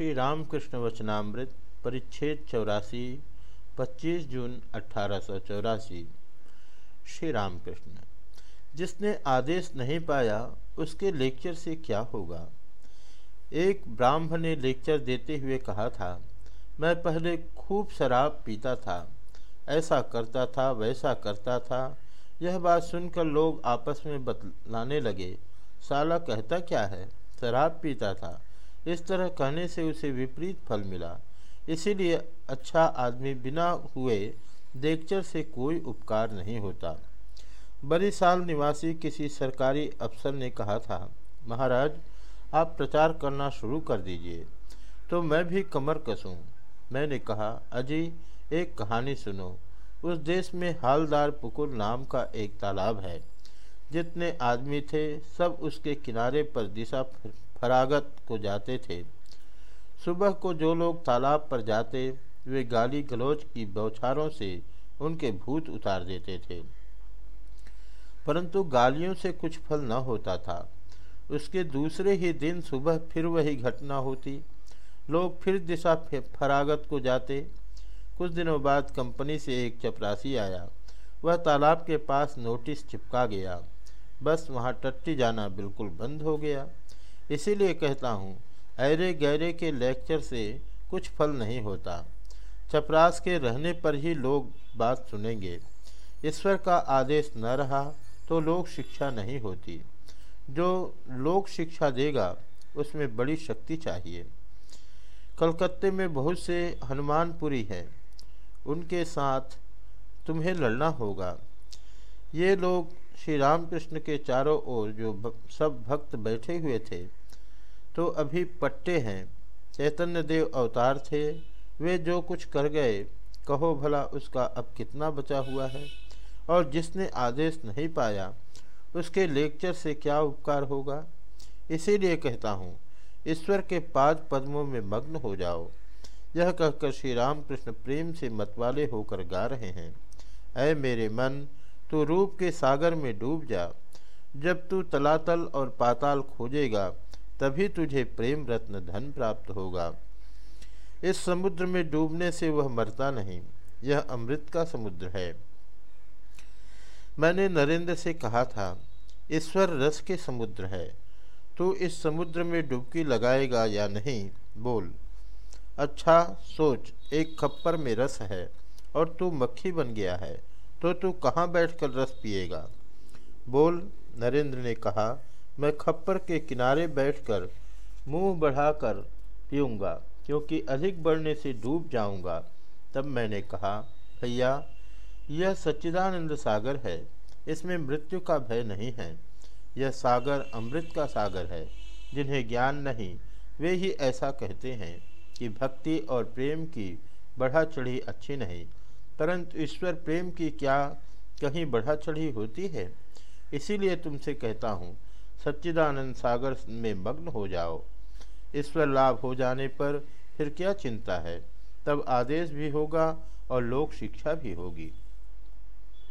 श्री रामकृष्ण वचनामृत, परिच्छेद चौरासी 25 जून अठारह श्री रामकृष्ण जिसने आदेश नहीं पाया, उसके लेक्चर से क्या होगा? एक ब्राह्मण ने लेक्चर देते हुए कहा था, मैं पहले खूब शराब पीता था, ऐसा करता था, वैसा करता था। यह बात सुनकर लोग आपस में बतलाने लगे, साला कहता क्या है? शराब पीता था। इस तरह कहने से उसे विपरीत फल मिला। इसीलिए अच्छा आदमी बिना हुए देखचर से कोई उपकार नहीं होता। बड़ी साल निवासी किसी सरकारी अफसर ने कहा था, महाराज, आप प्रचार करना शुरू कर दीजिए तो मैं भी कमर कसूं। मैंने कहा, अजी, एक कहानी सुनो। उस देश में हालदार पुकुर नाम का एक तालाब है। जितने आदमी थे, सब उसके किनारे पर दिशा फरागत को जाते थे। सुबह को जो लोग तालाब पर जाते, वे गाली गलोच की बौछारों से उनके भूत उतार देते थे। परंतु गालियों से कुछ फल न होता था। उसके दूसरे ही दिन सुबह फिर वही घटना होती। लोग फिर दिशा फरागत को जाते। कुछ दिनों बाद कंपनी से एक चपरासी आया। वह तालाब के पास नोटिस चिपका गया। बस वहाँ टट्टी जाना बिल्कुल बंद हो गया। इसीलिए कहता हूँ अरे गहरे के लेक्चर से कुछ फल नहीं होता। चपरास के रहने पर ही लोग बात सुनेंगे। ईश्वर का आदेश न रहा तो लोक शिक्षा नहीं होती। जो लोक शिक्षा देगा, उसमें बड़ी शक्ति चाहिए। कलकत्ते में बहुत से हनुमानपुरी हैं। उनके साथ तुम्हें लड़ना होगा। ये लोग श्री रामकृष्ण के चारों ओर जो सब भक्त बैठे हुए थे तो अभी पट्टे हैं। चैतन्य देव अवतार थे। वे जो कुछ कर गए, कहो भला उसका अब कितना बचा हुआ है? और जिसने आदेश नहीं पाया, उसके लेक्चर से क्या उपकार होगा? इसीलिए कहता हूँ, ईश्वर के पाद पद्मों में मग्न हो जाओ। यह कहकर श्री रामकृष्ण प्रेम से मतवाले होकर गा रहे हैं। अय मेरे मन, तू रूप के सागर में डूब जा। जब तू तलातल और पाताल खोजेगा तभी तुझे प्रेम रत्न धन प्राप्त होगा। इस समुद्र में डूबने से वह मरता नहीं। यह अमृत का समुद्र है। मैंने नरेंद्र से कहा था, ईश्वर रस के समुद्र है। तू इस समुद्र में डुबकी लगाएगा या नहीं, बोल। अच्छा सोच, एक खप्पर में रस है और तू मक्खी बन गया है तो तू कहाँ बैठकर रस पिएगा? बोल, नरेंद्र ने कहा। मैं खप्पर के किनारे बैठकर मुँह बढ़ाकर पीऊँगा, क्योंकि अधिक बढ़ने से डूब जाऊँगा। तब मैंने कहा, भैया, यह सच्चिदानंद सागर है। इसमें मृत्यु का भय नहीं है। यह सागर अमृत का सागर है। जिन्हें ज्ञान नहीं, वे ही ऐसा कहते हैं कि भक्ति और प्रेम की बढ़ा चढ़ी अच्छी नहीं। परंतु ईश्वर प्रेम की क्या कहीं बढ़ा चढ़ी होती है? इसीलिए तुमसे कहता हूँ सच्चिदानंद सागर में मग्न हो जाओ। ईश्वर लाभ हो जाने पर फिर क्या चिंता है? तब आदेश भी होगा और लोक शिक्षा भी होगी।